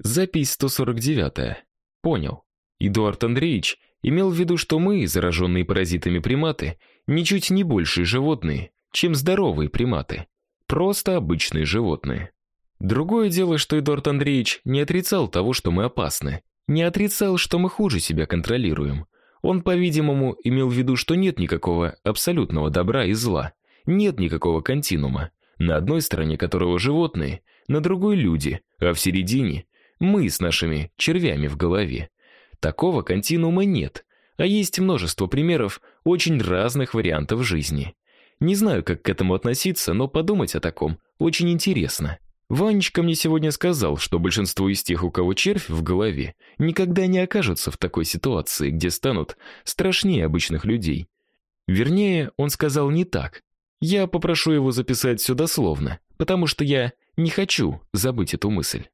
Запись 149. Понял. Эдуард Андреевич имел в виду, что мы, зараженные паразитами приматы, ничуть не большие животные, чем здоровые приматы. Просто обычные животные. Другое дело, что Эдуард Андреевич не отрицал того, что мы опасны, не отрицал, что мы хуже себя контролируем. Он, по-видимому, имел в виду, что нет никакого абсолютного добра и зла, нет никакого континуума, на одной стороне которого животные, на другой люди, а в середине мы с нашими червями в голове. Такого континуума нет, а есть множество примеров очень разных вариантов жизни. Не знаю, как к этому относиться, но подумать о таком очень интересно. Ванечка мне сегодня сказал, что большинство из тех, у кого червь в голове, никогда не окажутся в такой ситуации, где станут страшнее обычных людей. Вернее, он сказал не так. Я попрошу его записать все дословно, потому что я не хочу забыть эту мысль.